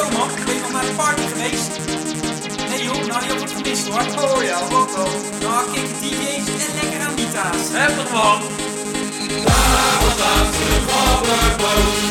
Zo man, ben je nog naar de party geweest? Nee joh, nou je hebt wat gemist hoor. Oh ja, wat dan? Nou, kijk, DJ's en lekker Anita's. Heftig man. Here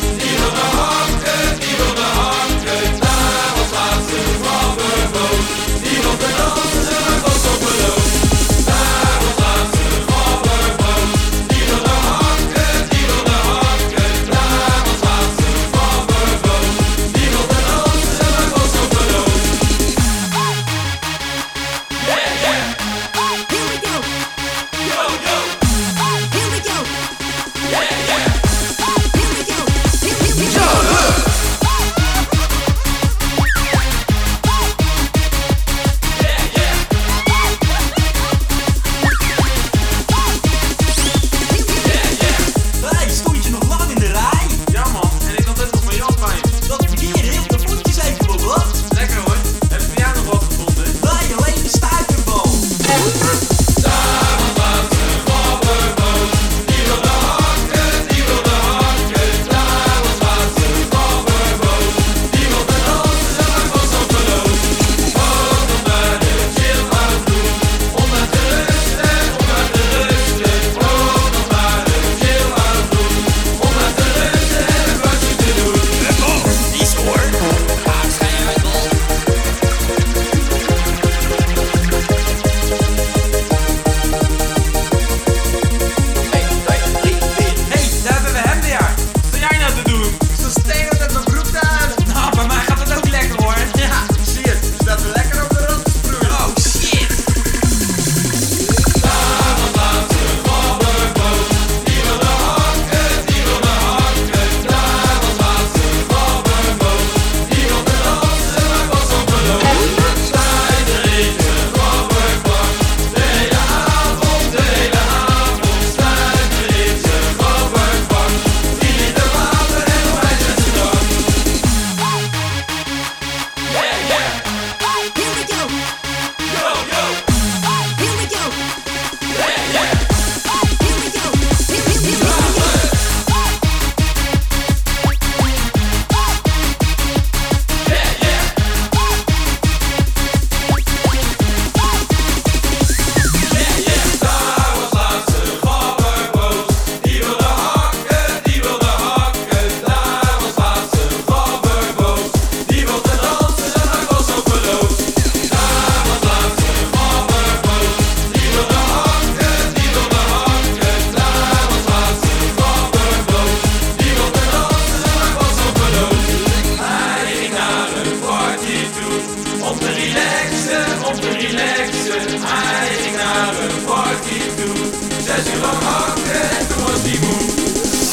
relaxen, om te relaxen. Hij ging naar een party toe. Zes uur lang hakken en toen was die moe.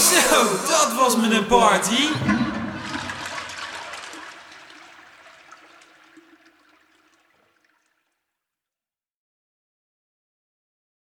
Zo, dat was een party.